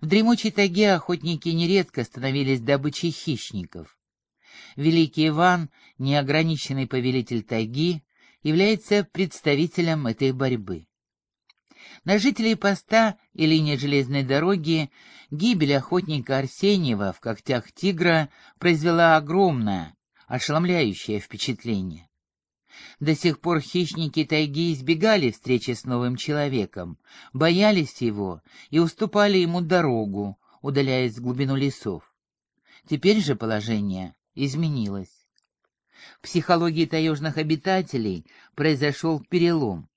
В дремучей тайге охотники нередко становились добычей хищников. Великий Иван, неограниченный повелитель тайги, является представителем этой борьбы. На жителей поста и линии железной дороги гибель охотника Арсеньева в когтях тигра произвела огромное, ошеломляющее впечатление. До сих пор хищники тайги избегали встречи с новым человеком, боялись его и уступали ему дорогу, удаляясь в глубину лесов. Теперь же положение изменилось. В психологии таежных обитателей произошел перелом.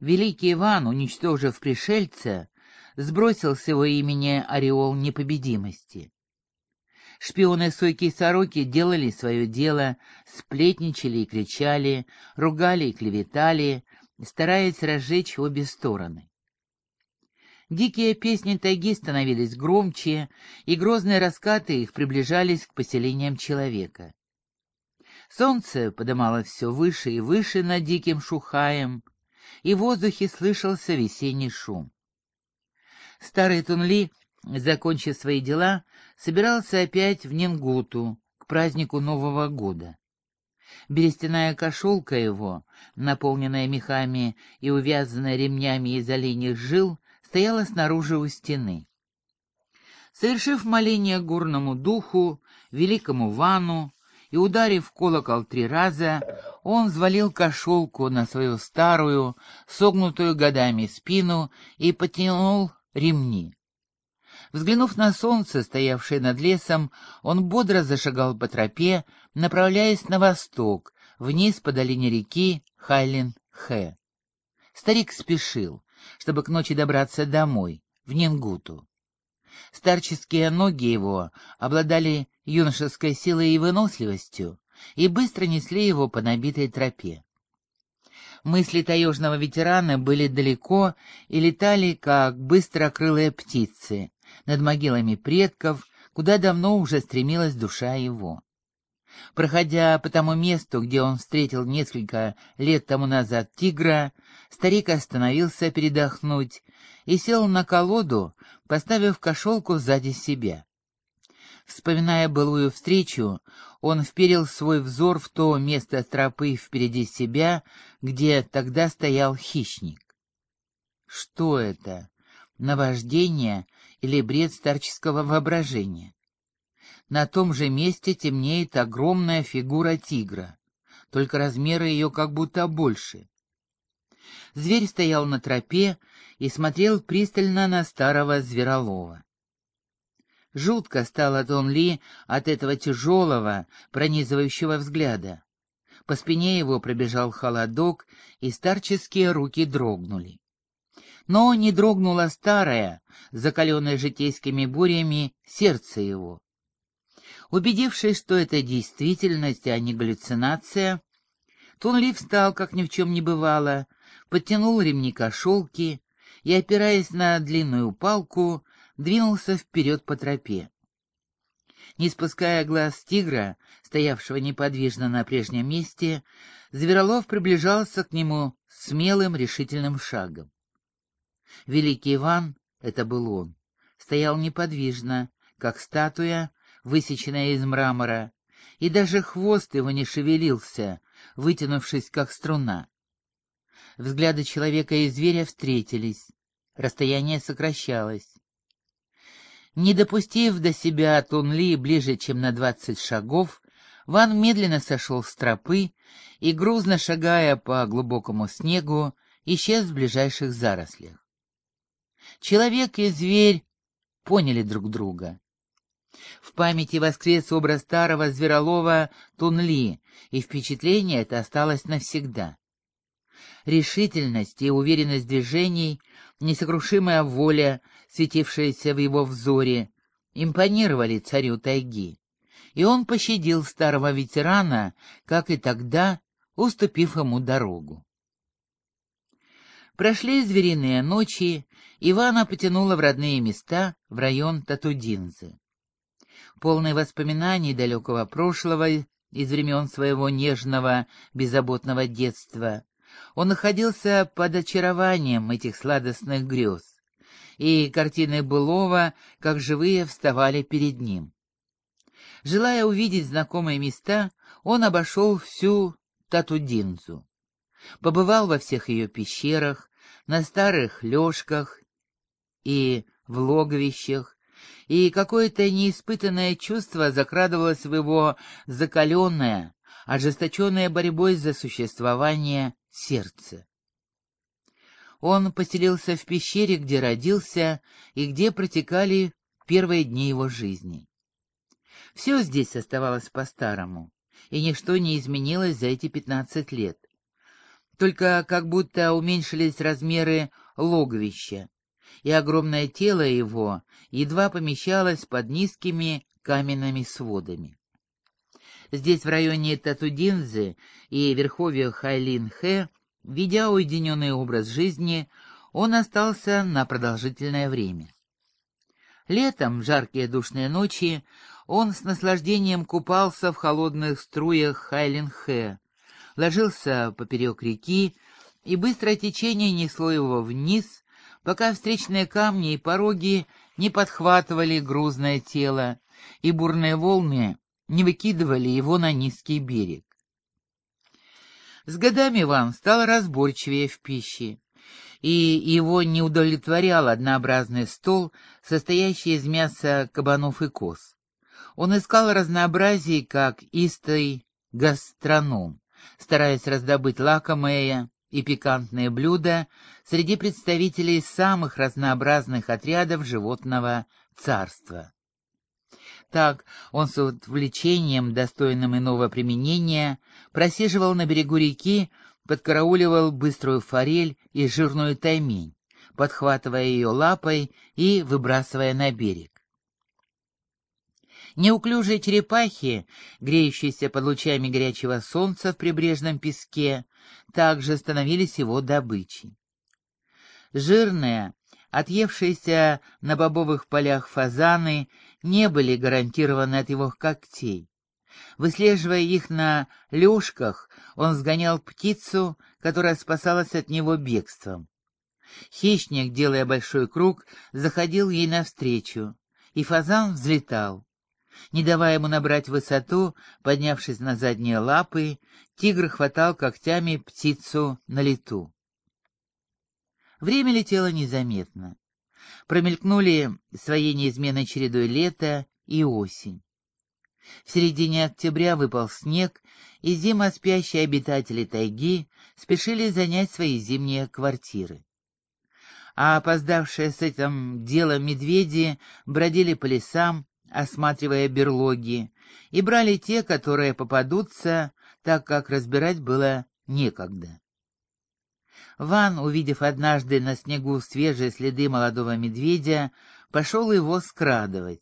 Великий Иван, уничтожив пришельца, сбросил с его имени ореол непобедимости. Шпионы Сойки и Сороки делали свое дело, сплетничали и кричали, ругали и клеветали, стараясь разжечь обе стороны. Дикие песни тайги становились громче, и грозные раскаты их приближались к поселениям человека. Солнце подымалось все выше и выше над диким шухаем, и в воздухе слышался весенний шум. Старый Тунли, закончив свои дела, собирался опять в Нингуту к празднику Нового года. Берестяная кошелка его, наполненная мехами и увязанная ремнями из оленьих жил, стояла снаружи у стены. Совершив моление горному духу, великому Вану, и, ударив колокол три раза, он взвалил кошелку на свою старую, согнутую годами спину и потянул ремни. Взглянув на солнце, стоявшее над лесом, он бодро зашагал по тропе, направляясь на восток, вниз по долине реки Хайлин-Хэ. Старик спешил, чтобы к ночи добраться домой, в Нингуту. Старческие ноги его обладали юношеской силой и выносливостью и быстро несли его по набитой тропе. Мысли таежного ветерана были далеко и летали, как быстрокрылые птицы, над могилами предков, куда давно уже стремилась душа его. Проходя по тому месту, где он встретил несколько лет тому назад тигра, старик остановился передохнуть и сел на колоду, поставив кошелку сзади себя. Вспоминая былую встречу, он вперил свой взор в то место тропы впереди себя, где тогда стоял хищник. Что это? Наваждение или бред старческого воображения? На том же месте темнеет огромная фигура тигра, только размеры ее как будто больше. Зверь стоял на тропе и смотрел пристально на старого зверолова. Жутко стало Дон Ли от этого тяжелого, пронизывающего взгляда. По спине его пробежал холодок, и старческие руки дрогнули. Но не дрогнуло старое, закаленное житейскими бурями, сердце его. Убедившись, что это действительность, а не галлюцинация, Тунли встал, как ни в чем не бывало, подтянул ремни кошелки и, опираясь на длинную палку, двинулся вперед по тропе. Не спуская глаз тигра, стоявшего неподвижно на прежнем месте, Зверолов приближался к нему смелым решительным шагом. Великий Иван, это был он, стоял неподвижно, как статуя, высеченная из мрамора, и даже хвост его не шевелился, вытянувшись, как струна. Взгляды человека и зверя встретились, расстояние сокращалось. Не допустив до себя Тунли ближе, чем на двадцать шагов, Ван медленно сошел с тропы и, грузно шагая по глубокому снегу, исчез в ближайших зарослях. Человек и зверь поняли друг друга. В памяти воскрес образ старого зверолова Тунли, и впечатление это осталось навсегда. Решительность и уверенность движений, несокрушимая воля, светившаяся в его взоре, импонировали царю тайги, и он пощадил старого ветерана, как и тогда, уступив ему дорогу. Прошли звериные ночи, Ивана потянула в родные места, в район Татудинзы. Полный воспоминаний далекого прошлого из времен своего нежного, беззаботного детства, он находился под очарованием этих сладостных грез и картины былого, как живые, вставали перед ним. Желая увидеть знакомые места, он обошел всю Татудинзу. Побывал во всех ее пещерах, на старых лёжках и в логовищах, и какое-то неиспытанное чувство закрадывалось в его закаленное, ожесточенное борьбой за существование сердце. Он поселился в пещере, где родился и где протекали первые дни его жизни. Все здесь оставалось по-старому, и ничто не изменилось за эти пятнадцать лет. Только как будто уменьшились размеры логовища, и огромное тело его едва помещалось под низкими каменными сводами. Здесь, в районе Татудинзы и верховья Хайлин-Хэ, ведя уединенный образ жизни, он остался на продолжительное время. Летом, в жаркие душные ночи, он с наслаждением купался в холодных струях Хайлин-Хэ, ложился поперек реки, и быстрое течение несло его вниз, пока встречные камни и пороги не подхватывали грузное тело, и бурные волны не выкидывали его на низкий берег. С годами Иван стал разборчивее в пище, и его не удовлетворял однообразный стол, состоящий из мяса кабанов и коз. Он искал разнообразий, как истый гастроном, стараясь раздобыть лакомые и пикантные блюда среди представителей самых разнообразных отрядов животного царства. Так он с увлечением, достойным иного применения, просиживал на берегу реки, подкарауливал быструю форель и жирную таймень, подхватывая ее лапой и выбрасывая на берег. Неуклюжие черепахи, греющиеся под лучами горячего солнца в прибрежном песке, также становились его добычей. Жирные, отъевшиеся на бобовых полях фазаны не были гарантированы от его когтей. Выслеживая их на лёжках, он сгонял птицу, которая спасалась от него бегством. Хищник, делая большой круг, заходил ей навстречу, и фазан взлетал. Не давая ему набрать высоту, поднявшись на задние лапы, тигр хватал когтями птицу на лету. Время летело незаметно. Промелькнули своей неизменной чередой лето и осень. В середине октября выпал снег, и зима спящие обитатели тайги спешили занять свои зимние квартиры. А опоздавшие с этим делом медведи бродили по лесам, осматривая берлоги, и брали те, которые попадутся, так как разбирать было некогда. Ван, увидев однажды на снегу свежие следы молодого медведя, пошел его скрадывать.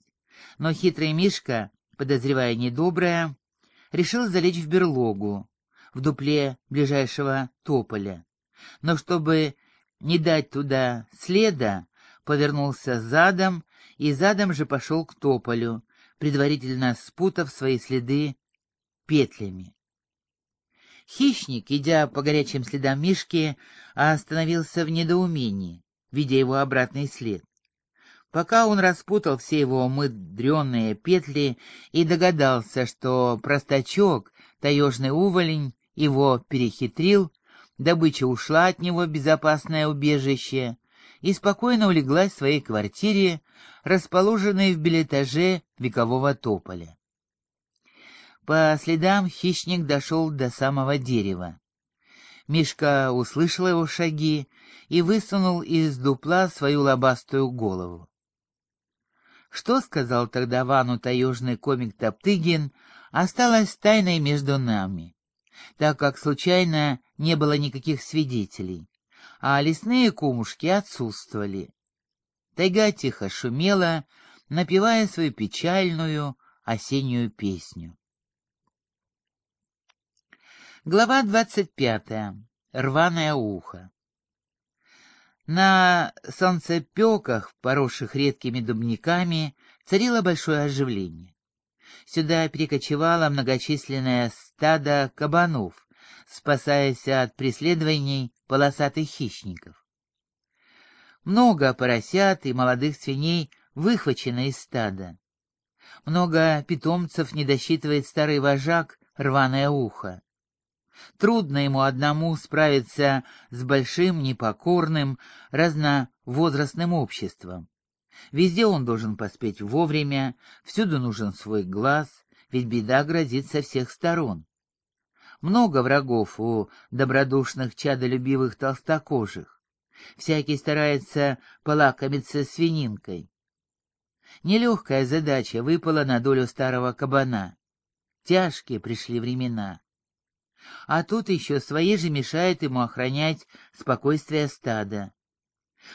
Но хитрый Мишка, подозревая недоброе, решил залечь в берлогу, в дупле ближайшего тополя. Но чтобы не дать туда следа, повернулся задом и задом же пошел к тополю, предварительно спутав свои следы петлями. Хищник, идя по горячим следам Мишки, остановился в недоумении, видя его обратный след. Пока он распутал все его мудренные петли и догадался, что простачок, таежный уволень, его перехитрил, добыча ушла от него в безопасное убежище, и спокойно улеглась в своей квартире, расположенной в билетаже векового тополя. По следам хищник дошел до самого дерева. Мишка услышал его шаги и высунул из дупла свою лобастую голову. Что сказал тогда Вану таежный комик Топтыгин, осталось тайной между нами, так как случайно не было никаких свидетелей а лесные кумушки отсутствовали. Тайга тихо шумела, напевая свою печальную осеннюю песню. Глава двадцать пятая. Рваное ухо. На солнцепеках, поросших редкими дубниками, царило большое оживление. Сюда перекочевало многочисленное стадо кабанов, спасаясь от преследований полосатых хищников. Много поросят и молодых свиней выхвачено из стада. Много питомцев не досчитывает старый вожак, рваное ухо. Трудно ему одному справиться с большим, непокорным, разновозрастным обществом. Везде он должен поспеть вовремя, всюду нужен свой глаз, ведь беда грозит со всех сторон. Много врагов у добродушных чадолюбивых толстокожих. Всякий старается полакомиться свининкой. Нелегкая задача выпала на долю старого кабана. Тяжкие пришли времена. А тут еще свои же мешают ему охранять спокойствие стада.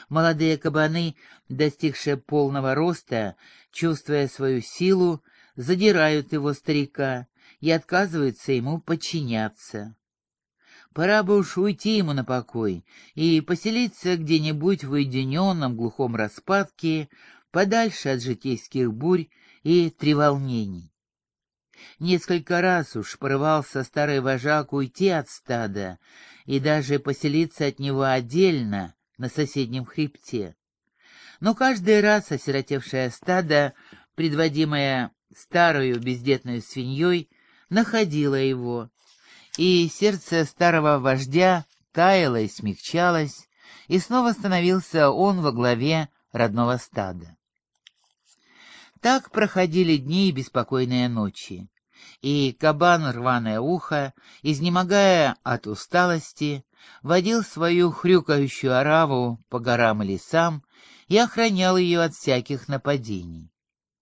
Молодые кабаны, достигшие полного роста, чувствуя свою силу, задирают его старика и отказываются ему подчиняться. Пора бы уж уйти ему на покой и поселиться где-нибудь в уединенном глухом распадке, подальше от житейских бурь и треволнений. Несколько раз уж порывался старый вожак уйти от стада и даже поселиться от него отдельно на соседнем хребте. Но каждый раз осиротевшее стадо, предводимое старую бездетную свиньей, находило его, и сердце старого вождя таяло и смягчалось, и снова становился он во главе родного стада. Так проходили дни и беспокойные ночи, и кабан рваное ухо, изнемогая от усталости, водил свою хрюкающую ораву по горам и лесам и охранял ее от всяких нападений.